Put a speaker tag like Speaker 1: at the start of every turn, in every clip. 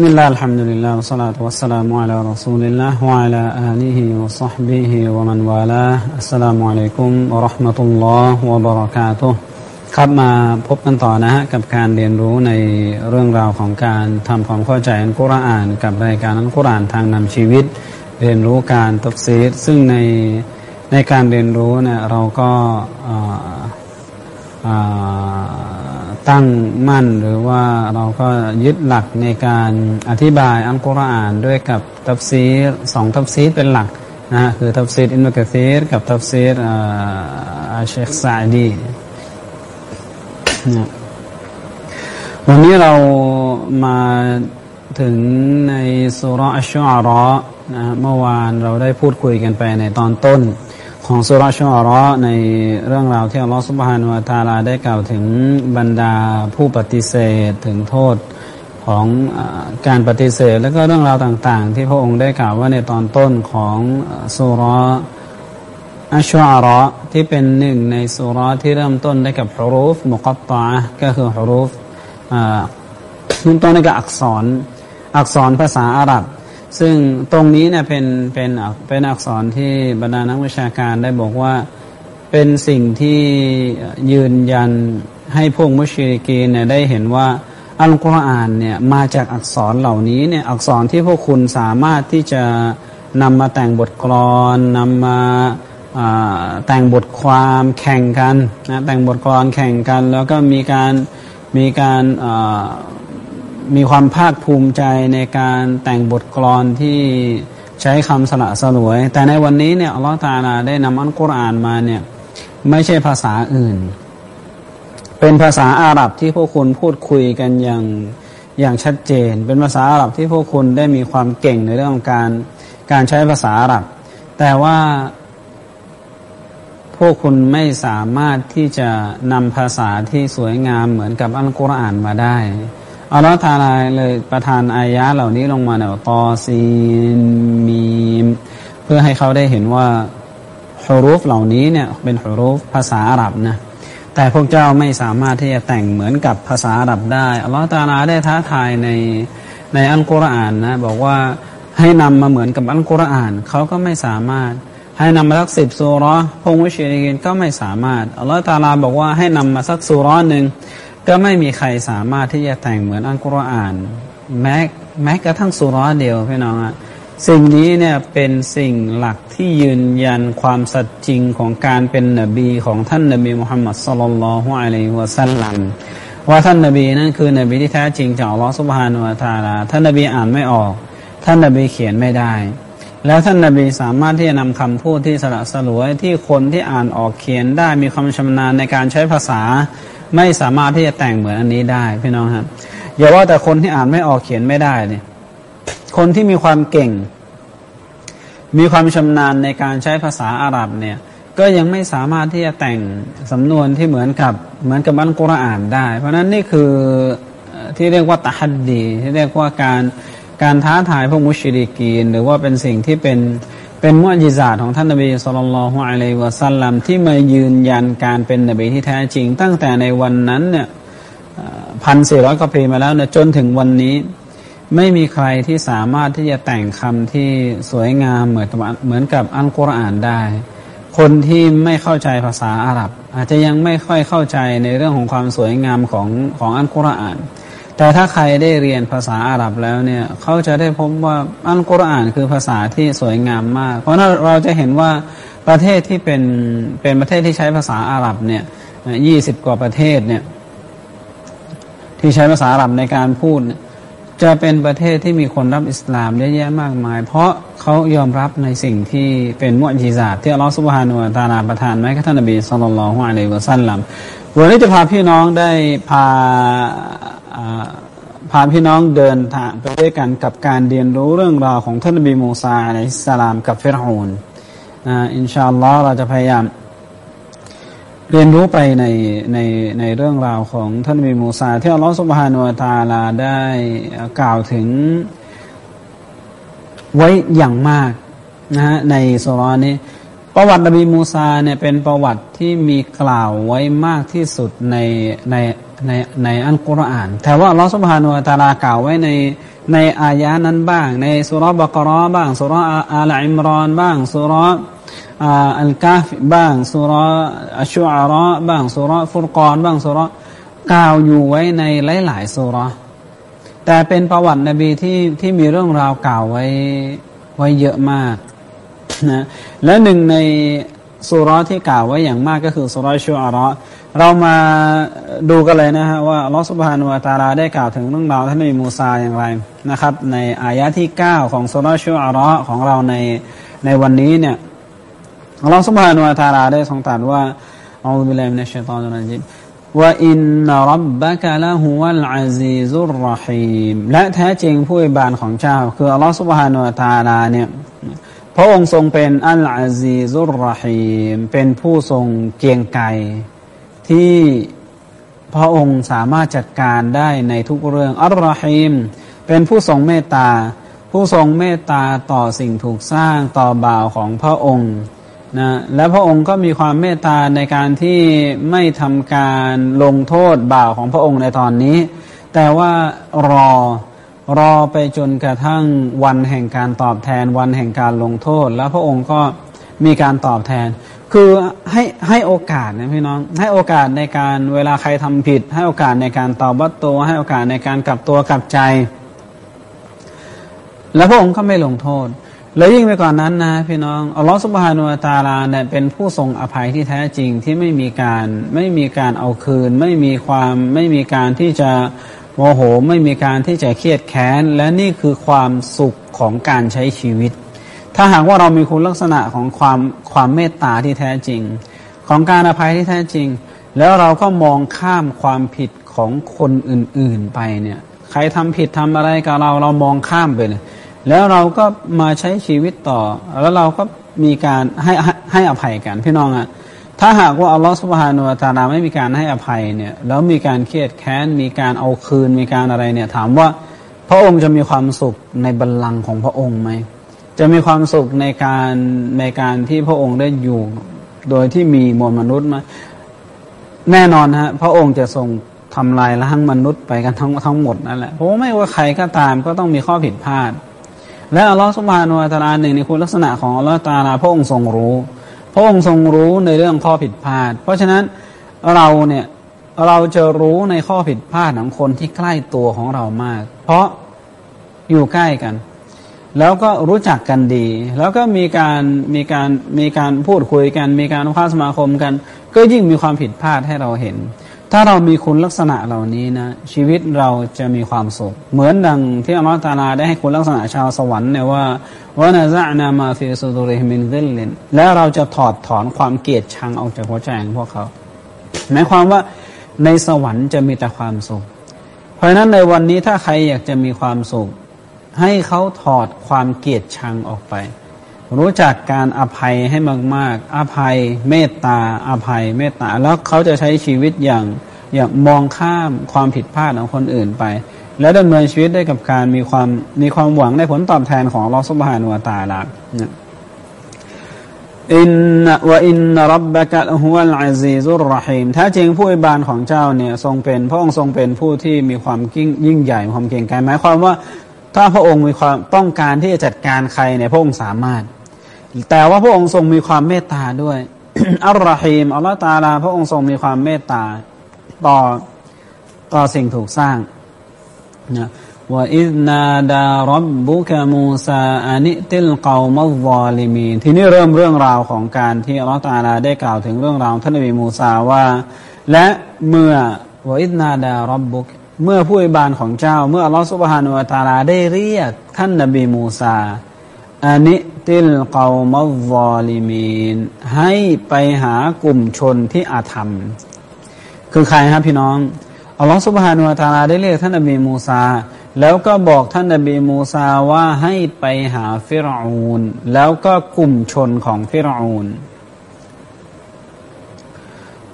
Speaker 1: بسم الله الحمد لله والصلاة والسلام على رسول الله وعلى آله وصحبه ومن والاه السلام عليكم ورحمة الله وبركاته ครับมาพบกันต่อนะฮะกับการเรียนรู้ในเรื่องราวของการทำความเข้าใจอันกุรอาน กับรายการอันกุรอานทางนำชีวิต เรียนรู้การตัฟซีดซึ่งในในการเรียนรู้เนี่ยเราก็ ตั้งมั่นหรือว่าเราก็ยึดหลักในการอธิบายอัลกุรอานด้วยกับตัฟซีรสองตัฟซีรเป็นหลักนะคือตัฟซีรอิบนุกะซีรกับตัฟซีรอัชเชคซะอฺดีวันนี้เรามาถึงในซูเราะฮฺอัชชุอะรออฺนะเมื่อวานเราได้พูดคุยกันไปในตอนต้น ของสุรชอรอในเรื่องราวที่อัลลอฮฺสุบฮานุวาตาลาได้กล่าวถึงบรรดาผู้ปฏิเสธถึงโทษของอการปฏิเสธ และก็เรื่องราวต่าง ๆ ที่พระองค์ได้กล่าวว่าในตอนต้นของสุรอัชอาระที่เป็นหนึ่งในสุรที่เริ่มต้นได้กับฮุรูฟมุกตตาก็คือฮุรูฟเริ่มต้นได้กับอักษรอักษรภาษาอาหรับ ซึ่งตรงนี้เนี่ยเป็นเป็นเป็นอักษรที่บรรดานักวิชาการได้บอกว่าเป็นสิ่งที่ยืนยันให้พวกมุชริกีนเนี่ยได้เห็นว่าอัลกุรอานเนี่ยมาจากอักษรเหล่านี้เนี่ยอักษรที่พวกคุณสามารถที่จะนำมาแต่งบทกลอนนำมาแต่งบทความแข่งกันนะแต่งบทกลอนแข่งกัน แล้วก็มีการมีการ มีความภาคภูมิใจในการแต่งบทกลอนที่ใช้คำสละสลวย แต่ในวันนี้เนี่ยอัลลอฮฺตาลาได้นำอัลกุรอานมาเนี่ยไม่ใช่ภาษาอื่น เป็นภาษาอาหรับที่พวกคุณพูดคุยกันอย่างอย่างชัดเจน เป็นภาษาอาหรับที่พวกคุณได้มีความเก่งในเรื่องของการการใช้ภาษาอาหรับ แต่ว่าพวกคุณไม่สามารถที่จะนำภาษาที่สวยงามเหมือนกับอัลกุรอานมาได้ อัลลอฮฺทาลาเลยประทานอายะเหล่านี้ลงมาเนี่ยตอซีนมีม เพื่อให้เขาได้เห็นว่าฮุรูฟเหล่านี้เนี่ยเป็นฮุรูฟภาษาอาหรับนะแต่พวกเจ้าไม่สามารถที่จะแต่งเหมือนกับภาษาอาหรับได้อัลลอฮฺตาลาได้ท้าทายในในอัลกุรอานนะบอกว่าให้นำมาเหมือนกับอัลกุรอานเขาก็ไม่สามารถ ให้นำมาสักสิบสุรพงวิชิรินก็ไม่สามารถอัลลอฮฺตาลาบอกว่าให้นำมาสักสุรหนึ่ง ก็ไม่มีใครสามารถที่จะแต่งเหมือนอัลกุรอานแม้แม้กระทั่งสุรเดียวพี่น้องอะสิ่งนี้เนี่ยเป็นสิ่งหลักที่ยืนยันความสัจจริงของการเป็นนบีของท่านนบีมุฮัมมัดสุลลัลฮุอะลัยฮิวะสัลลัมว่าท่านนบีนั้นคือนบีที่แท้จริงจากอัลลอฮฺสุบฮานุวะตาลาท่านนบีอ่านไม่ออก ท่านนบีเขียนไม่ได้ แล้วท่านนบีสามารถที่จะนำคำพูดที่สละสลวยที่คนที่อ่านออกเขียนได้มีความชำนาญในการใช้ภาษา ไม่สามารถที่จะแต่งเหมือนอันนี้ได้พี่น้องครับอย่าว่าแต่คนที่อ่านไม่ออกเขียนไม่ได้เนี่ยคนที่มีความเก่ง มีความชำนาญในการใช้ภาษาอาหรับเนี่ย ก็ยังไม่สามารถที่จะแต่งสำนวนที่เหมือนกับเหมือนกับอัลกุรอานได้ เพราะนั้นนี่คือที่เรียกว่าตะฮัดดีที่เรียกว่าการการท้าทายพวกมุชริกีน หรือว่าเป็นสิ่งที่เป็น เป็นมุอจิซาตของท่านนบีสุลต่านละฮ์อะลัยวะสัลลัมที่มายืนยันการเป็นนบีที่แท้จริง ตั้งแต่ในวันนั้นเนี่ยพันสี่ร้อยกว่าปีมาแล้วเนี่ยจนถึงวันนี้ไม่มีใครที่สามารถที่จะแต่งคำที่สวยงามเหมือนเหมือนกับอัลกุรอานได้ คนที่ไม่เข้าใจภาษาอาหรับ อาจจะยังไม่ค่อยเข้าใจในเรื่องของความสวยงามของของอัลกุรอาน แต่ถ้าใครได้เรียนภาษาอาหรับแล้วเนี่ยเขาจะได้พบว่าอัลกุรอานคือภาษาที่สวยงามมาก เพราะนั้นเราจะเห็นว่าประเทศที่เป็นเป็นประเทศที่ใช้ภาษาอาหรับเนี่ยยี่สิบกว่าประเทศเนี่ยที่ใช้ภาษาอาหรับในการพูด จะเป็นประเทศที่มีคนรับอิสลามเยอะแยะมากมาย เพราะเขายอมรับในสิ่งที่เป็นมุอจิซาที่อัลลอฮฺสุบฮานุตาลาประทานไว้กับท่านนบีสุลต่านละฮ์อะลัยวะสัลลัมวันนี้จะพาพี่น้องได้พา พาพี่น้องเดินทางไปด้วยกันกับการเรียนรู้เรื่องราวของท่านนบีมูซาอะลัยฮิสลามกับเฟรฮูนอินชาอัลลอฮ์เราจะพยายามเรียนรู้ไปในในในเรื่องราวของท่านนบีมูซาที่อัลลอฮฺสุบฮานุตาลาได้กล่าวถึงไว้อย่างมากนะฮะในสุรานี้ ประวัตินบีมูซาเนี่ยเป็นประวัติที่มีกล่าวไว้มากที่สุดในใน ในในอัลกุรอาน แต่ว่าลอสุภานุตาลากล่าวไว้ในในอายะนั้นบ้าง ในสุรบกรอบ้างสุรอาลอิมรอนบ้างสุรอัลกาฟบ้างสุรอัชุอาระบ้างสุรฟุรกอนบ้างสุรกล่าวอยู่ไว้ในหลายๆสุรแต่เป็นประวัตินบีที่ที่มีเรื่องราวกล่าวไว้ไว้เยอะมากนะและหนึ่งในสุรที่กล่าวไว้อย่างมากก็คือสุรชูอาระ เรามาดูกันเลยนะฮะว่าลอสุบฮานุวาตาลาได้กล่าวถึงเรื่องราวท่านนบีมูซาอย่างไรนะครับ ในอายะที่ 9 ของสุรชูอาระของเราในในวันนี้เนี่ยลอสุบฮานุวาตาลาได้ทรงตรัสว่าأعوذ بالله من الشيطان الرجيم وإن ربك لهو العزيز الرحيمและแท้จริงผู้อภิบาลของเจ้า คืออัลลอฮฺسبحانه وتعالى เนี่ยพระองค์ทรงเป็นالعزيز الرحيمเป็นผู้ทรงเกรียงไกร ที่พระองค์สามารถจัดการได้ในทุกเรื่องالرحيمเป็นผู้ทรงเมตตา ผู้ทรงเมตตาต่อสิ่งถูกสร้างต่อบ่าวของพระองค์นะและพระองค์ก็มีความเมตตาในการที่ไม่ทำการลงโทษบ่าวของพระองค์ในตอนนี้ แต่ว่ารอรอไปจนกระทั่งวันแห่งการตอบแทนวันแห่งการลงโทษ แล้วพระองค์ก็มีการตอบแทน คือให้ให้โอกาสนะพี่น้อง ให้โอกาสในการเวลาใครทำผิด ให้โอกาสในการตอบบัตตัว ให้โอกาสในการกลับตัวกลับใจ แล้วพระองค์ก็ไม่ลงโทษ แล้วยิ่งไปกว่านนั้นนะพี่น้องอัลลอฮฺสุบฮานุวาตาลาเนี่ยเป็นผู้ทรงอภัยที่แท้จริงที่ไม่มีการไม่มีการเอาคืน ไม่มีความไม่มีการที่จะโมโห ไม่มีการที่จะเครียดแค้น และนี่คือความสุขของการใช้ชีวิต ถ้าหากว่าเรามีคุณลักษณะของความความเมตตาที่แท้จริง ของการอภัยที่แท้จริง แล้วเราก็มองข้ามความผิดของคนอื่นๆไปเนี่ย ใครทำผิดทำอะไรกับเราเรามองข้ามไปเลยแล้วเราก็มาใช้ชีวิตต่อ แล้วเราก็มีการให้ให้อภัยกันพี่น้องอะถ้าหากว่าอัลลอฮฺสุบฮานุวาตาลาไม่มีการให้อภัยเนี่ยแล้วมีการเครียดแค้น มีการเอาคืนมีการอะไรเนี่ยถามว่าพระองค์จะมีความสุขในบัลลังก์ของพระองค์ไหม จะมีความสุขในการในการที่พระองค์ได้อยู่ โดยที่มีมวลมนุษย์มา แน่นอนฮะพระองค์จะทรงทำลายล้างมนุษย์ไปกันทั้งทั้งหมดนั่นแหละเพราะไม่ว่าใครก็ตามก็ต้องมีข้อผิดพลาด และอัลลอฮฺสุบานุอัตลาหนึ่งในคุณลักษณะของอัลลอฮฺตาลาพระองค์ทรงรู้ พระองค์ทรงรู้ในเรื่องข้อผิดพลาด เพราะฉะนั้นเราเนี่ยเราจะรู้ในข้อผิดพลาดของคนที่ใกล้ตัวของเรามาก เพราะอยู่ใกล้กัน แล้วก็รู้จักกันดี แล้วก็มีการมีการมีการพูดคุยกัน มีการค้าสมาคมกัน ก็ยิ่งมีความผิดพลาดให้เราเห็น ถ้าเรามีคุณลักษณะเหล่านี้นะ ชีวิตเราจะมีความสุข เหมือนดังที่อัลลอฮฺตาลาได้ให้คุณลักษณะชาวสวรรค์เนี่ยว่าวานาซะนามาฟิสุดุริฮิมินซิลลินและเราจะถอดถอนความเกลียดชังออกจากหัวใจของพวกเขาหมายความว่าในสวรรค์จะมีแต่ความสุข เพราะฉะนั้นในวันนี้ถ้าใครอยากจะมีความสุข ให้เขาถอดความเกลียดชังออกไป รู้จักการอภัยให้มาก ๆ อภัยเมตตาอภัยเมตตา แล้วเขาจะใช้ชีวิตอย่างอย่างมองข้ามความผิดพลาดของคนอื่นไป แล้วดำเนินชีวิตได้กับการมีความมีความหวังในผลตอบแทนของลอสุบฮานุวตาละอินวะอินรับบะกะฮุวัลอาซีซุรรหีมถ้จริงผู้อิบานของเจ้าเนี่ยทรงเป็นพระองค์ทรงเป็นผู้ที่มีความยิ่งใหญ่ความเก่งกาจหมายความว่า ถ้าพระองค์มีความต้องการที่จะจัดการใครเนี่ยพระองค์สามารถ แต่ว่าพระองค์ทรงมีความเมตตาด้วยอัลลอฮีมอัลลอฮฺตาลา พระองค์ทรงมีความเมตตาต่อต่อสิ่งถูกสร้างนะว่าอิสนาดารับบุคมูซาอานิติลเกามัลวอลิมีนทีนี่เริ่มเรื่องราวของการที่อัลลอฮฺตาลาได้กล่าวถึงเรื่องราวท่านนบีมูซาว่า และเมื่อوإذ نادى ربك เมื่อผู้อภิบาลของเจ้า เมื่ออัลลอฮฺسبحانه وتعالىได้เรียกท่านนบีมูซาأن ائت القوم الظالمينให้ไปหากลุ่มชนที่อธรรม คือใครครับพี่น้องอัลลอฮฺسبحانه وتعالىได้เรียกท่านนบีมูซาแล้วก็บอกท่านนบีมูซาว่าให้ไปหาฟิรอูนแล้วก็กลุ่มชนของฟิรอูน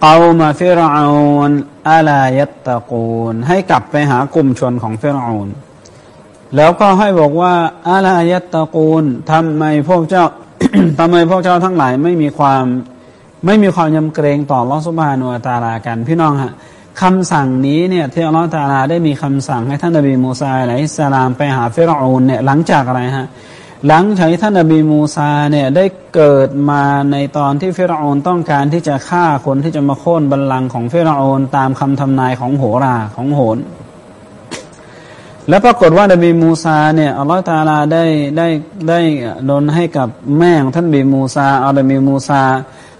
Speaker 1: เอามาฟิรอูนอาลายัตตะกูนให้กลับไปหากลุ่มชนของฟิรอูนแล้วก็ให้บอกว่าอาลายัตตะกูนทำไมพวกเจ้าทำไมพวกเจ้าทั้งหลายไม่มีความไม่มีความยำเกรงต่อลอสุบานุตาลากัน พี่น้องฮะคำสั่งนี้เนี่ยที่อัลลอฮฺตาลาได้มีคำสั่งให้ท่านนบีมูซาอะลัยฮิสสลามไปหาฟิรอูนเนี่ยหลังจากอะไรฮะ หลังจากท่านนบีมูซาเนี่ยได้เกิดมาในตอนที่เฟรอนต้องการที่จะฆ่าคนที่จะมาโค่นบัลลังก์ของเฟรอนตามคำทำนายของโหราของโหน แล้วปรากฏว่านบีมูซาเนี่ยอัลลอฮฺตาลาได้ได้ได้ดลให้กับแม่ของท่านนบีมูซาเอานบีมูซา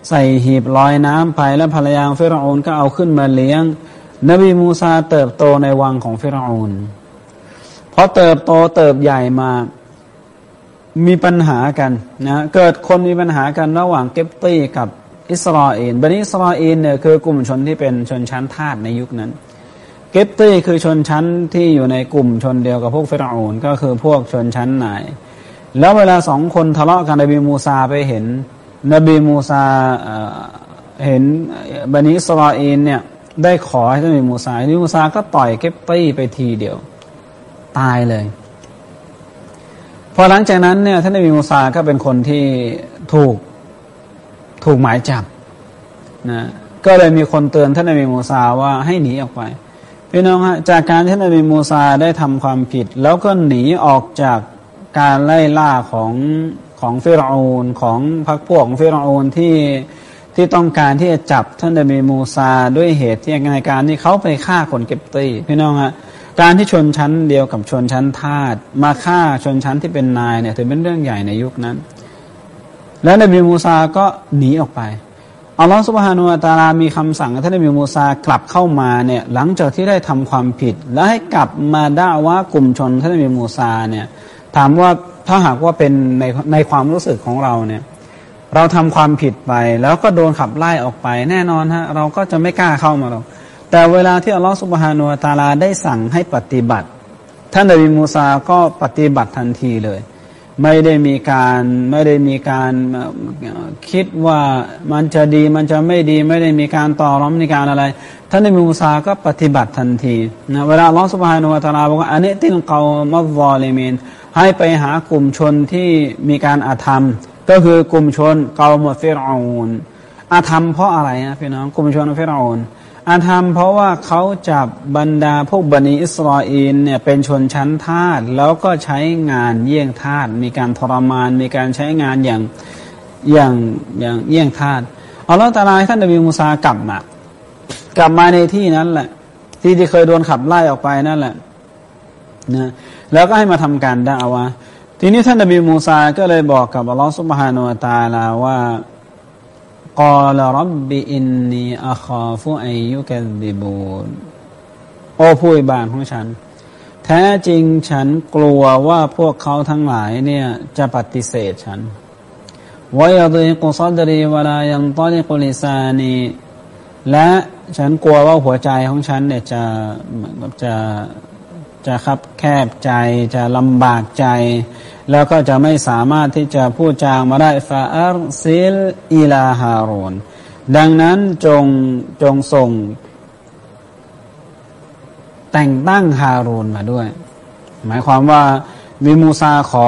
Speaker 1: ใส่หีบลอยน้ำไปแล้วภรรยาเฟรอนก็เอาขึ้นมาเลี้ยง นบีมูซาเติบโตในวังของเฟรอนพอเติบโตเติบใหญ่มา มีปัญหากันนะเกิดคนมีปัญหากันระหว่างเก็บตี้กับอิสราเอลบันิอิสราเอลเนี่ยคือกลุ่มชนที่เป็นชนชั้นทาสในยุคนั้น เก็บตี้คือชนชั้นที่อยู่ในกลุ่มชนเดียวกับพวกเฟิรอูนก็คือพวกชนชั้นไหนแล้วเวลาสองคนทะเลาะกันนบีมูซาไปเห็น นบีมูซาเห็นบันิอิสราเอลเนี่ยได้ขอให้นบีมูซานบีมูซาก็ต่อยเก็บตี้ไปทีเดียว ตายเลย พอหลังจากนั้นเนี่ยท่านนบีมูซาก็เป็นคนที่ถูกถูกหมายจับนะก็เลยมีคนเตือนท่านนบีมูซาว่าให้หนีออกไปพี่น้องฮะจากการที่นบีมูซาได้ทำความผิด แล้วก็หนีออกจากการไล่ล่าของของฟิรอูนของพรรคพวกของฟิรอูนที่ที่ต้องการที่จะจับท่านนบีมูซาด้วยเหตุที่ในการที่เขาไปฆ่าคนเก็บตีพี่น้องฮะ การที่ชนชั้นเดียวกับชนชั้นทาสมาฆ่าชนชั้นที่เป็นนายเนี่ยถือเป็นเรื่องใหญ่ในยุคนั้น แล้วนบีมูซาก็หนีออกไปอัลลอฮฺสุบฮานุอัตาลามีคำสั่งให้ท่านนบีมูซากลับเข้ามาเนี่ยหลังจากที่ได้ทำความผิด แล้วให้กลับมาด่าว่ากลุ่มชนท่านนบีมูซาเนี่ยถามว่าถ้าหากว่าเป็นในในความรู้สึกของเราเนี่ยเราทำความผิดไป แล้วก็โดนขับไล่ออกไป แน่นอนฮะเราก็จะไม่กล้าเข้ามาหรอก แต่เวลาที่อัลลอฮฺสุบฮานุตาลาได้สั่งให้ปฏิบัติ ท่านนบีมูซาก็ปฏิบัติทันทีเลย ไม่ได้มีการไม่ได้มีการคิดว่ามันจะดีมันจะไม่ดี ไม่ได้มีการต่อร้องในการอะไร ท่านนบีมูซาก็ปฏิบัติทันทีนะเวลาอัลลอฮฺสุบฮานุตาลาบอกว่าอันนี้ตินเกามัลวอลิมินให้ไปหากลุ่มชนที่มีการอาธรรม ก็คือกลุ่มชนเกาหมดฟิรอูนอาธรรมเพราะอะไรนะพี่น้องกลุ่มชนเฟรอูน อาธรรมเพราะว่าเขาจับบรรดาพวกบันิอิสราเอลเนี่ยเป็นชนชั้นทาสแล้วก็ใช้งานเยี่ยงทาสมีการทรมาน มีการใช้งานอย่างอย่างอย่างเยี่ยงทาสอัลลอฮฺตาลาให้ท่านนบีมูซากลับมากลับมาในที่นั้นแหละ ที่ที่เคยโดนขับไล่ออกไปนั่นแหละนะแล้วก็ให้มาทำการด่าวะทีนี้ท่านนบีมูซาก็เลยบอกกับอัลลอฮฺสุบฮานุตาลาว่า กอลรับบิอินนีอัคาฟุอายุกันดิบูนโอ้ผู้บานของฉัน แท้จริงฉันกลัวว่าพวกเขาทั้งหลายเนี่ยจะปฏิเสธฉันويضيق صدري ولا ينطلق لسانيและฉันกลัวว่าหัวใจของฉันเนี่ยจะเหมือนกับจะ จะคับแคบใจจะลำบากใจ แล้วก็จะไม่สามารถที่จะพูดจางมาได้ฟาอัลซิลอิลาฮารูนดังนั้นจงจงส่ง แต่งตั้งฮารูนมาด้วย หมายความว่ามีมูซาขอ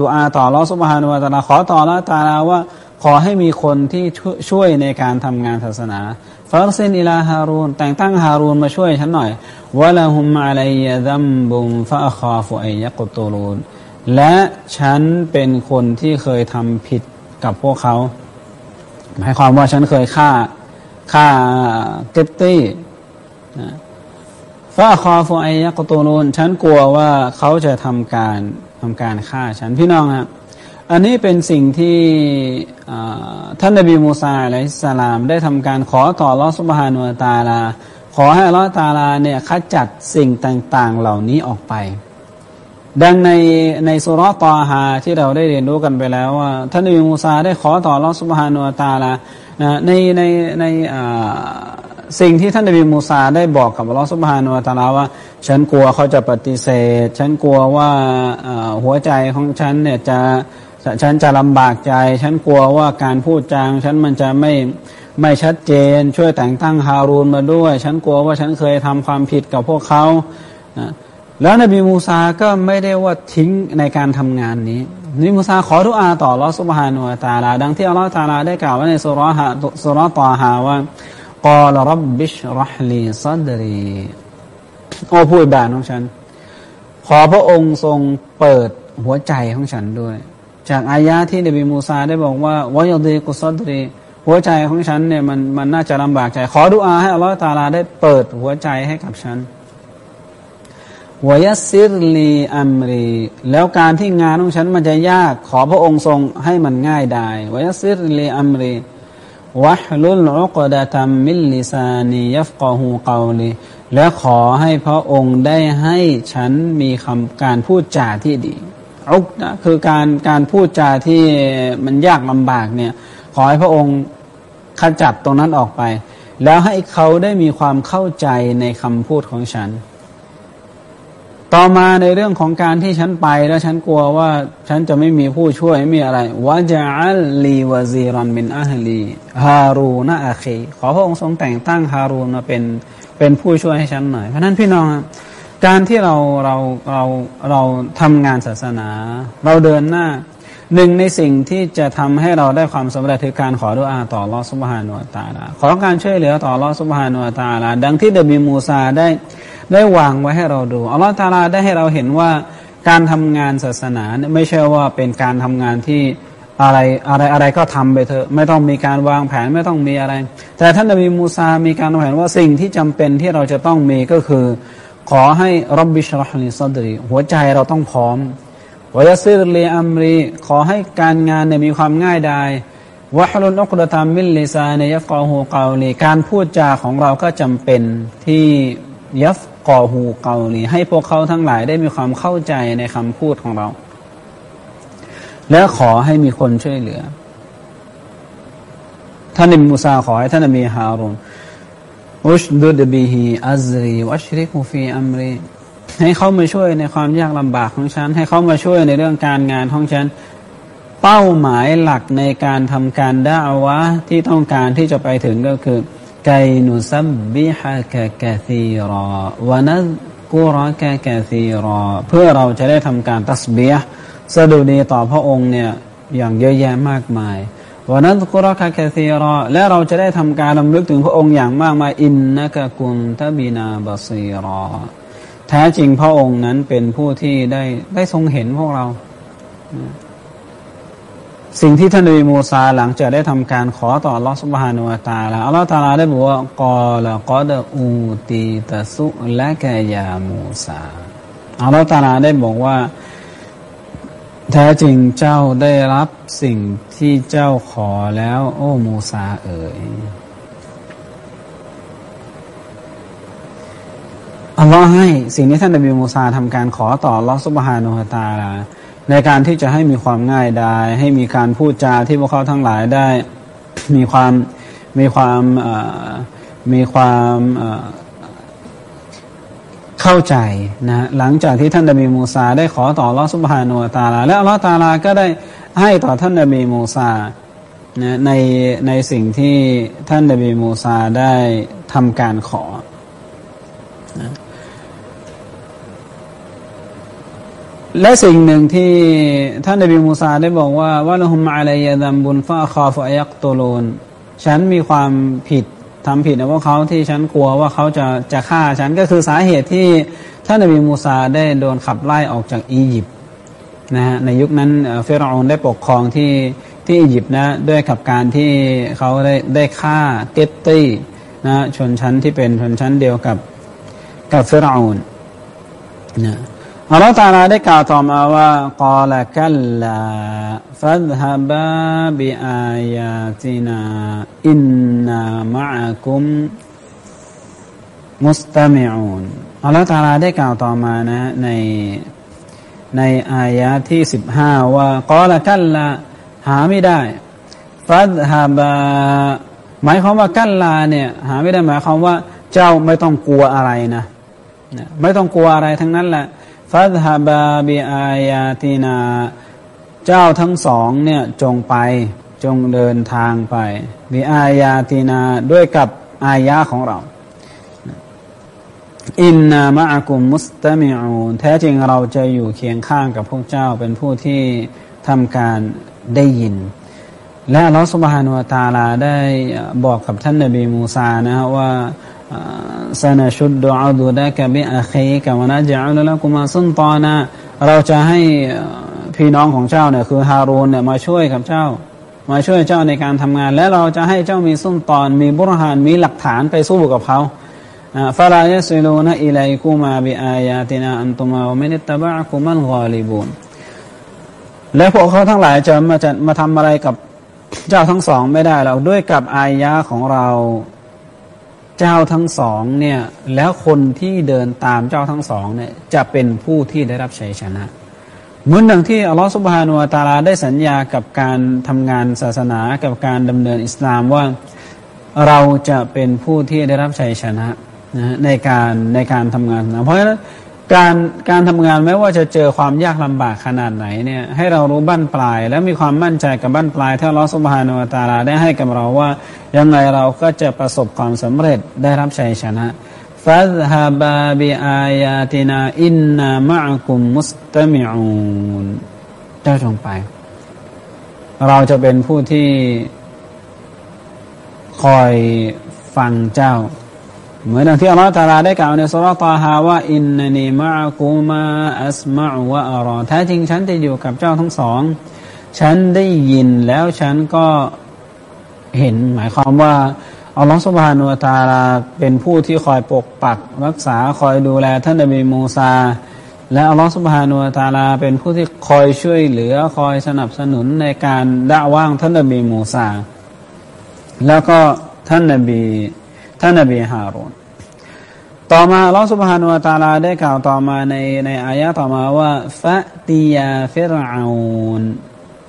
Speaker 1: ดุอาต่อลอสุบฮานุวาตาลาขอต่อละตาลาว่า ขอให้มีคนที่ช่วยในการทำงานศาสนา فأرسل إلى هارونแต่งตั้งฮารูนมาช่วยฉันหน่อยولهم علي ذنب فأخاف أن يقتلونและฉันเป็นคนที่เคยทำผิดกับพวกเขา หมายความว่าฉันเคยฆ่าฆ่าเกตตี้ฟาคอฟูไอยะกตูนูนฉันกลัวว่าเขาจะทำการทำการฆ่าฉันพี่น้องฮะ อันนี้เป็นสิ่งที่ท่านนบีมูซาอะลัยฮิสสลามได้ทำการขอต่อลอสุบฮานุตาลา ขอให้ลอตาลาเนี่ยขจัดสิ่งต่างๆเหล่านี้ออกไป ดังในในสุรตอฮาที่เราได้เรียนรู้กันไปแล้วว่าท่านนบีมูซาได้ขอต่อรอสุบฮานุตาลาในในในสิ่งที่ท่านนบีมูซาได้บอกกับอัลลอฮฺสุบฮานุตาลาว่า ฉันกลัวเขาจะปฏิเสธ ฉันกลัวว่าหัวใจของฉันเนี่ยจะ ฉันจะลำบากใจ ฉันกลัวว่าการพูดจาง ฉันมันจะไม่ไม่ชัดเจน ช่วยแต่งตั้งฮารูนมาด้วย ฉันกลัวว่าฉันเคยทำความผิดกับพวกเขานะแล้วนบีมูซาก็ไม่ได้ว่าทิ้งในการทำงานนี้นบีมูซาขอทุอาต่อลอสุบฮานุตาลา ดังที่อัลลอฮฺตาลาได้กล่าวไว้ในสุรหะสุรตอฮาว่ากอลรับบิชรหลีซัดรีโอ้ผู้อภิบาลของฉัน ขอพระองค์ทรงเปิดหัวใจของฉันด้วย จากอายะที่นบีมูซาได้บอกว่าويضيق صدريหัวใจของฉันเนี่ยมันมันน่าจะลำบากใจ ขอดุอาให้อัลลอฮฺตาลาได้เปิดหัวใจให้กับฉันويسر لي أمري แล้วการที่งานของฉันมันจะยาก ขอพระองค์ทรงให้มันง่ายได้ويسر لي أمري واحلل عقدة من لساني يفقهوا قوليและขอให้พระองค์ได้ให้ฉันมีคำการพูดจาที่ดี อุกนะคือการการพูดจาที่มันยากลำบากเนี่ย ขอให้พระองค์ขจัดตรงนั้นออกไป แล้วให้เขาได้มีความเข้าใจในคำพูดของฉัน ต่อมาในเรื่องของการที่ฉันไปแล้วฉันกลัวว่าฉันจะไม่มีผู้ช่วยไม่มีอะไรวะจะอัลลีวาซีรอนมินอัลลีฮารูนะอาคีขอพระองค์ทรงแต่งตั้งฮารูนมาเป็นเป็นผู้ช่วยให้ฉันหน่อย เพราะนั้นพี่น้อง การที่เราเราเราเราทำงานศาสนา เราเดินหน้าหนึ่งในสิ่งที่จะทำให้เราได้ความสำเร็จคือการขอดุอาต่อลอสุบฮานุตาลาขอการช่วยเหลือต่อลอสุบฮานุตาลาดังที่เดบีมูซาได้ได้วางไว้ให้เราดูอัลลอฮฺตาลาได้ให้เราเห็นว่าการทำงานศาสนาไม่ใช่ว่าเป็นการทำงานที่อะไรอะไรอะไรก็ทำไปเถอะไม่ต้องมีการวางแผนไม่ต้องมีอะไร แต่ท่านนบีมูซามีการวางแผนว่าสิ่งที่จำเป็นที่เราจะต้องมีก็คือ ขอให้رب اشرح لي صدريหัวใจเราต้องพร้อมويسر لي أمريขอให้การงานเนี่ยมีความง่ายดายواحلل عقدة من لساني يفقهوا قوليการพูดจาของเราก็จำเป็นที่يفقهوا قوليให้พวกเขาทั้งหลายได้มีความเข้าใจในคำพูดของเรา และขอให้มีคนช่วยเหลือ ท่านอิมูซาขอให้ท่านมีฮารุน อุชดุดบิฮีอัซรีวัชริกุฟีอัมรีให้เขามาช่วยในความยากลำบากของฉัน ให้เขามาช่วยในเรื่องการงานของฉัน เป้าหมายหลักในการทำการด่าวะที่ต้องการที่จะไปถึงก็คือไกนุซับบิฮะกะกะซีรอวานักุรกะกะซีรอเพื่อเราจะได้ทำการตัสเบียสดุดีต่อพระองค์เนี่ยอย่างเยอะแยะมากมาย วานักุรกะกะซีรอและเราจะได้ทำการลำลึกถึงพระองค์อย่างมากมายอินนะกะกุนตบินาบาซีรอแท้จริงพระองค์นั้นเป็นผู้ที่ได้ได้ทรงเห็นพวกเรา สิ่งที่ท่านนบีมูซาหลังจากได้ทำการขอต่อลอสบฮานุวตาลาอัลลอฮฺตาลาได้บอกว่ากอละกอดอูตีตะสุและแกยามูซาอัลลอฮฺตาลาได้บอกว่า แท้จริงเจ้าได้รับสิ่งที่เจ้าขอแล้ว โอ้มูซาเอ๋ยอัลลอฮ์ให้สิ่งที่ท่านนบีมูซาทำการขอต่อลอสุบฮานุฮตาลาในการที่จะให้มีความง่ายดาย ให้มีการพูดจาที่พวกเขาทั้งหลายได้มีความมีความมีความ เข้าใจนะหลังจากที่ท่านนบีมูซาได้ขอต่อลอสุบฮานุตาลา และลอตาลาก็ได้ให้ต่อท่านนบีมูซานะในในสิ่งที่ท่านนบีมูซาได้ทำการขอนะและสิ่งหนึ่งที่ท่านนบีมูซาได้บอกว่าولهم علي ذنب فأخاف أن يقتلونฉันมีความผิด ทำผิดนะว่าเขาที่ฉันกลัวว่าเขาจะจะฆ่าฉันก็คือสาเหตุที่ท่านนบีมูซาได้โดนขับไล่ออกจากอียิปต์นะฮะในยุคนั้นเฟรอนได้ปกครองที่ที่อียิปต์นะด้วยกับการที่เขาได้ได้ฆ่าเก็บตี้นะชนชั้นที่เป็นชนชั้นเดียวกับกับเฟรอนนะ อัลลอฮฺตาลาได้กล่าวต่อมาว่ากอลกัลลาฟัดฮบาบิอายาตินาอินนามะกุมมุสตามิอูนอัลลอฮฺตาลาได้กล่าวต่อมานะในในอายะที่สิบห้าว่ากอลกัลลาหาไม่ได้ฟัดฮบหมายความว่ากัลลาเนี่ยหาไม่ได้หมายความว่าเจ้าไม่ต้องกลัวอะไรนะ ไม่ต้องกลัวอะไรทั้งนั้นแหละ ฟัดฮาบาบิอายาตินา เจ้าทั้งสองเนี่ยจงไปจงเดินทางไปบิอายาตินาด้วยกับอายะของเรา อินนามะอากุมมุสตมิอูนแท้จริงเราจะอยู่เคียงข้างกับพวกเจ้าเป็นผู้ที่ทำการได้ยิน และอัลลอฮฺสุบฮานุวะตาลาได้บอกกับท่านนบีมูซานะฮะว่า سنشد عضدك بأخيك ونجعل لكما سلطاناเราจะให้พี่น้องของเจ้าเนี่ยคือฮารูนเนี่ยมาช่วยกับเจ้า มาช่วยเจ้าในการทำงาน และเราจะให้เจ้ามีسلطانมีبرهانมีหลักฐานไปสู้กับเขาفلا يصلون إليكما بآياتنا أنتما ومن اتبعكما الغالبونและพวกเขาทั้งหลายจะมาจะมาทำอะไรกับเจ้าทั้งสองไม่ได้เราด้วยกับอายะของเรา เจ้าทั้งสองเนี่ยแล้วคนที่เดินตามเจ้าทั้งสองเนี่ยจะเป็นผู้ที่ได้รับชัยชนะ เหมือนดังที่อัลลอฮฺสุบฮานุอัตาลาได้สัญญากับการทำงานศาสนากับการดำเนินอิสลามว่าเราจะเป็นผู้ที่ได้รับชัยชนะนะในการในการทำงานนะเพราะฉะนั้น การการทำงานไม่ว่าจะเจอความยากลำบากขนาดไหนเนี่ยให้เรารู้บั้นปลาย และมีความมั่นใจกับบั้นปลายที่ลอสุบฮานุตาลาได้ให้กับเราว่า ยังไงเราก็จะประสบความสำเร็จได้รับชัยชนะฟาซฮาบาบิอายาตินาอินนามะกุมมุสตมิอูนเจ้าจงไป เราจะเป็นผู้ที่คอยฟังเจ้า เหมือนที่อัลลอฮฺตาลาได้กล่าวในสุรตาฮาว่าอินนีมะกูมาอัสมะวะอรอแท้จริงฉันจะอยู่กับเจ้าทั้งสอง ฉันได้ยินแล้วฉันก็เห็นหมายความว่าอัลลอฮฺสุบฮานุตาลาเป็นผู้ที่คอยปกปัก รักษาคอยดูแลท่านนบีมูซา และอัลลอฮฺสุบฮานุตาลาเป็นผู้ที่คอยช่วยเหลือคอยสนับสนุนในการด่าว่างท่านนบีมูซา แล้วก็ท่านนบี ท่านนบีฮารุนต่อมาลอสุบฮานุวตาลาได้กล่าวต่อมาในในอายะต่อมาว่าفأتيا فرعون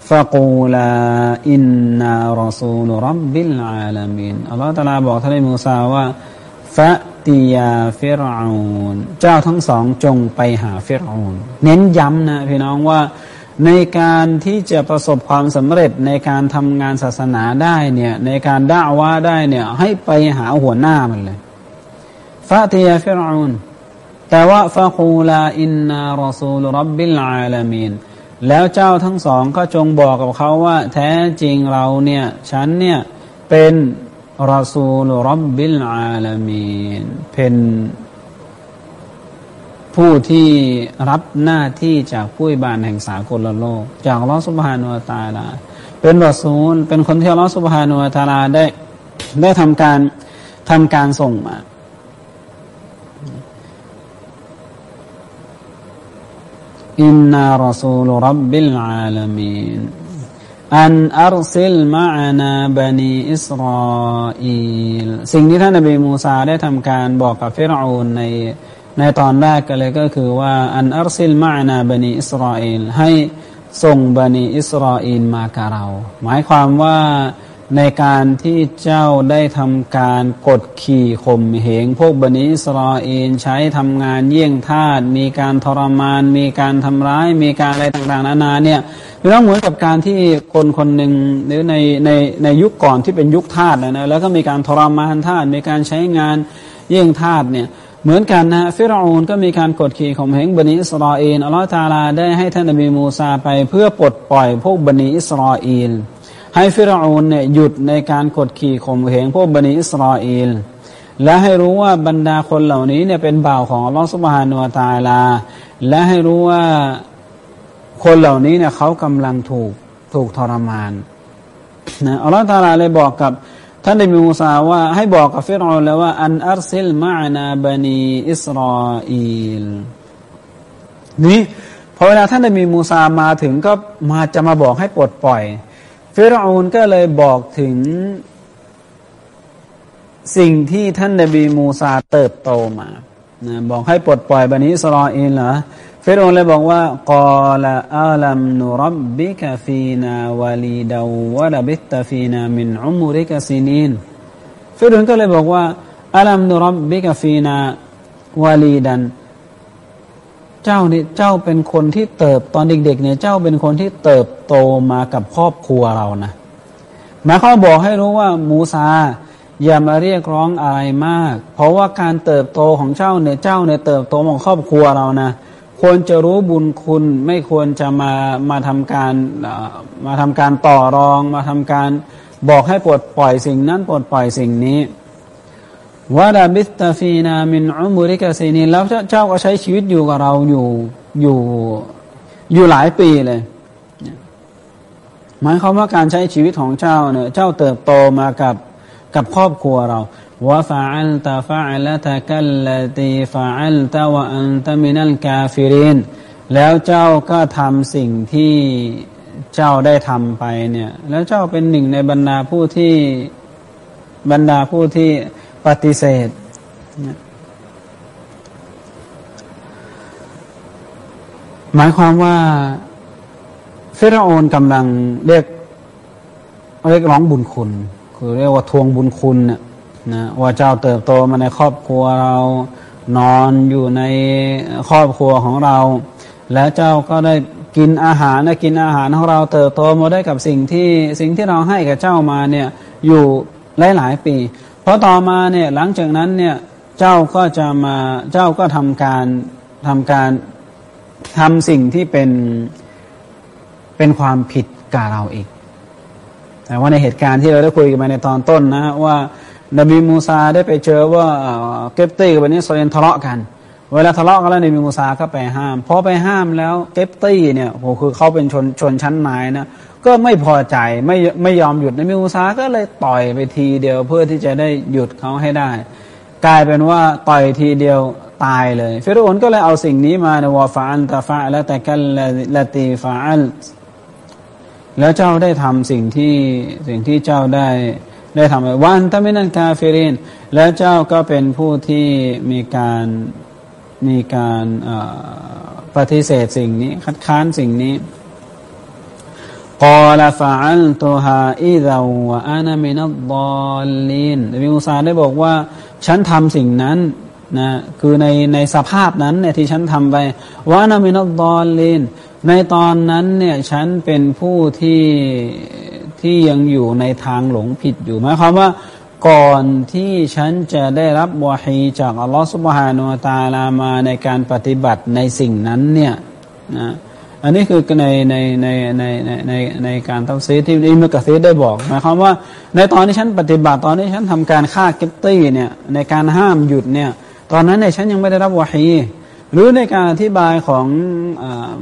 Speaker 1: فقولا إنا رسول رب العالمينอัลลอฮฺตาลาบอกท่านมูซาว่าفأتيا فرعونเจ้าทั้งสองจงไปหาฟิรอาอูนเน้นย้ำนะพี่น้องว่า ในการที่จะประสบความสำเร็จในการทำงานศาสนาได้เนี่ยในการดะอ์วะฮ์ได้เนี่ยให้ไปหาหัวหน้ามันเลยฟาติยาฟิรอูนแต่ว่าฟาคูลาอินนารอซูลรับบิลอาลามีนแล้วเจ้าทั้งสองก็จงบอกกับเขาว่า แท้จริงเราเนี่ยฉันเนี่ยเป็นรอซูลรับบิลอาลามีนเป็น ผู้ที่รับหน้าที่จากผู้บานแห่งสากลโลก จากลอสุบฮานุตาลา เป็นรอซูล เป็นคนที่ลอสุบฮานุตาลาได้ได้ทำการทำการส่งมาอินนารอซูลรับบิลอาลามีนอันอัลซิลมาอานาบันีอิสราเอลสิ่งที่ท่านนบีมูซาได้ทำการบอกกับฟิรอูนใน ในตอนแรกก็เลยก็คือว่าอันอัลซิลมาอานาบันีอิสราเอลให้ส่งบันีอิสราเอลมากับเรา หมายความว่าในการที่เจ้าได้ทำการกดขี่ข่มเหงพวกบันิอิสราเอลใช้ทำงานเยี่ยงทาสมีการทรมาน มีการทำร้าย มีการอะไรต่างๆนานาเนี่ยเรื่องเหมือนกับการที่คนคนหนึ่งหรือในในในยุคก่อนที่เป็นยุคทาสนะแล้วก็มีการทรมานทาสมีการใช้งานเยี่ยงทาสเนี่ย เหมือนกันนะฟิรอูนก็มีการกดขี่ข่มเหงบันิอิสราเอลอัลลอฮฺตาลาได้ให้ท่านนบีมูซาไปเพื่อปลดปล่อยพวกบันิอิสราเอลให้ฟิรอูนเนี่ยหยุดในการกดขี่ข่มเหงพวกบันิอิสราเอลและให้รู้ว่าบรรดาคนเหล่านี้เนี่ยเป็นบ่าวของอัลลอฮฺสุบฮานุวาตาลา และให้รู้ว่าคนเหล่านี้เนี่ยเขากำลังถูกถูกทรมานนะอัลลอฮฺตาลาเลยบอกกับ ท่านได้มีมูซาว่าให้บอกกับฟิรอนแล้วว่า أن أرسل معنا بني إسرائيلนี่พอเวลาท่านได้มีมูซามาถึงก็มาจะมาบอกให้ปลดปล่อย ฟิรอนก็เลยบอกถึง สิ่งที่ท่านนบีมูซาเติบโตมานะบอกให้ปลดปล่อยบันิสรอเอลเหรอ ฟิรอูนเลยบอกว่าقال ألم نربك فينا وليدا ولبثت فينا من عمرك سنينฟิรอูนก็เลยบอกว่าألم نربك فيناวาลีดัน เจ้านี่เจ้าเป็นคนที่เติบตอนเด็กๆเนี่ยเจ้าเป็นคนที่เติบโตมากับครอบครัวเรานะหมายความบอกให้รู้ว่ามูซาอย่ามาเรียกร้องอะไรมาก เพราะว่าการเติบโตของเจ้าเนี่ยเจ้าเนี่ยเติบโตของครอบครัวเรานะ ควรจะรู้บุญคุณ ไม่ควรจะมามาทำการมาทำการต่อรอง มาทำการบอกให้ปลดปล่อยสิ่งนั้นปลดปล่อยสิ่งนี้ولبثت فينا من عمرك سنينแล้วเจ้าก็ใช้ชีวิตอยู่กับเราอยู่อยู่อยู่หลายปีเลยหมายความว่าการใช้ชีวิตของเจ้าเนี่ยเจ้าเติบโตมากับกับครอบครัวเรา وفعلت فعلتك التي فعلت وأنت من الكافرينแล้วเจ้าก็ทำสิ่งที่เจ้าได้ทำไปเนี่ย แล้วเจ้าเป็นหนึ่งในบรรดาผู้ที่บรรดาผู้ที่ปฏิเสธ หมายความว่าฟิรโอนกำลังเรียกเรียกร้องบุญคุณ คือเรียกว่าทวงบุญคุณเนะ นะว่าเจ้าเติบโตมาในครอบครัวเรานอนอยู่ในครอบครัวของเรา และเจ้าก็ได้กินอาหารนะกินอาหารของเราเติบโตมาได้กับสิ่งที่สิ่งที่เราให้กับเจ้ามาเนี่ยอยู่หลายหลายปี เพราะต่อมาเนี่ยหลังจากนั้นเนี่ยเจ้าก็จะมาเจ้าก็ทำการทำการทำสิ่งที่เป็นเป็นความผิดกับเราอีกแต่ว่าในเหตุการณ์ที่เราได้คุยกันมาในตอนต้นนะว่า นบีมูซาได้ไปเจอว่าเกปตี้กับบันนี้โซเยนทะเลาะกัน เวลาทะเลาะกันแล้วนบีมูซาก็ไปห้ามพอไปห้ามแล้วเกปตี้เนี่ยโหคือเขาเป็นชนชนชั้นนายนะก็ไม่พอใจไม่ไม่ยอมหยุดนบีมูซาก็เลยต่อยไปทีเดียวเพื่อที่จะได้หยุดเขาให้ได้ กลายเป็นว่าต่อยทีเดียวตายเลยฟิรโอนก็เลยเอาสิ่งนี้มาในวาฟาอันตาฟาและแต่กันละตีฟาอัลแล้วเจ้าได้ทำสิ่งที่สิ่งที่เจ้าได้ ได้ทำวันถ้าไม่นั่นกาเฟรินแล้วเจ้าก็เป็นผู้ที่มีการมีการปฏิเสธสิ่งนี้ คัดค้านสิ่งนี้قال فعلتها إذا وأنا من الضالين นบีมูซาได้บอกว่า ฉันทำสิ่งนั้นนะคือในในสภาพนั้นเนี่ยที่ฉันทำไปوأنا من الضالين ในตอนนั้นเนี่ยฉันเป็นผู้ที่ ที่ยังอยู่ในทางหลงผิดอยู่หมายความว่า ก่อนที่ฉันจะได้รับวะฮีย์จากอัลลอฮฺ سبحانه وتعالى มาในการปฏิบัติในสิ่งนั้นเนี่ยนะอันนี้คือในในในในในในในการทัซีที่อิมุกะซีได้บอกหมายความว่า ในตอนที่ฉันปฏิบัติตอนที่ฉันทำการฆ่ากิปตี้เนี่ยในการห้ามหยุดเนี่ยตอนนั้นเนี่ยฉันยังไม่ได้รับวาฮี หรือในการอธิบายของ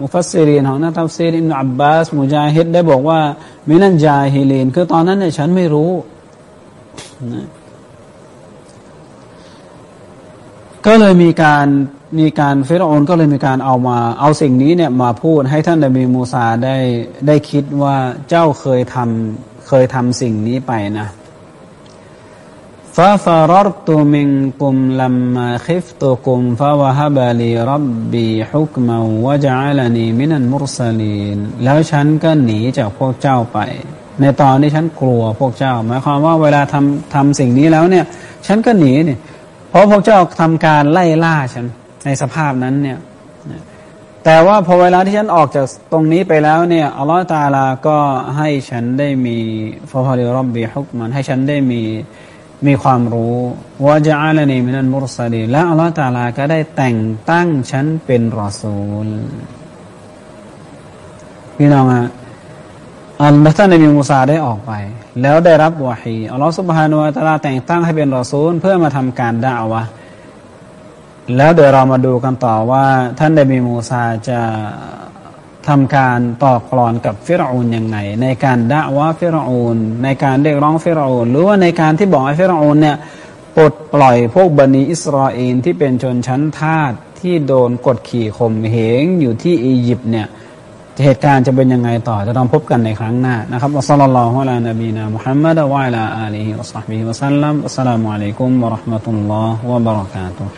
Speaker 1: มุฟัสซีรีนของนักทัซีรินอับบาสมุจาฮิดได้บอกว่ามินันจาฮิลีนคือตอนนั้นเนี่ยฉันไม่รู้นะก็เลยมีการมีการเฟรโอนก็เลยมีการเอามาเอาสิ่งนี้เนี่ยมาพูดให้ท่านนบีมูซาได้ได้คิดว่าเจ้าเคยทำเคยทำสิ่งนี้ไปนะ ฟาฟารรตุมิงกุมลัมมาคิฟตุกุมฟาวะฮับลีรับบีฮุกมาวะจัลนีมินันมุรสลีนแล้วฉันก็หนีจากพวกเจ้าไป ในตอนที่ฉันกลัวพวกเจ้า หมายความว่าเวลาทำทำสิ่งนี้แล้วเนี่ย ฉันก็หนีเนี่ยเพราะพวกเจ้าทำการไล่ล่าฉันในสภาพนั้นเนี่ยแต่ว่าพอเวลาที่ฉันออกจากตรงนี้ไปแล้วเนี่ยอัลลอฮฺตาลาก็ให้ฉันได้มีฟาฮาริรับบีฮุกมันให้ฉันได้มี มีความรู้ว่าจะอาลนีมินันมุรสลีและอัลลอฮฺตาลาก็ได้แต่งตั้งฉันเป็นรอซูล พี่น้องอะอัลลอฮฺท่านนบีมูซาได้ออกไป แล้วได้รับวะฮีอัลลอฮฺสุบฮานุวะตาลาแต่งตั้งให้เป็นรอซูล เพื่อมาทำการด่าวะแล้วเดี๋ยวเรามาดูกันต่อว่า ท่านนบีมูซาจะ ทำการต่อกลอนกับฟิรอูนยังไง ในการด่าว่าฟิรอูนในการเรียกร้องฟิรอูนหรือว่าในการที่บอกให้ฟิรอูนเนี่ยปลดปล่อยพวกบันิอิสราเอลที่เป็นชนชั้นทาสที่โดนกดขี่ข่มเหงอยู่ที่อียิปต์เนี่ยเหตุการณ์จะเป็นยังไงต่อจะต้องพบกันในครั้งหน้านะครับอัสลลัลลอฮุอะลานบีนามุฮัมมัดวะอะลาอาลีฮิวะซัฮบิฮิวะสัลลัมอัสสลามุอะลัยกุมวะราะห์มะตุลลอฮ์วะบะเราะกาตุฮ์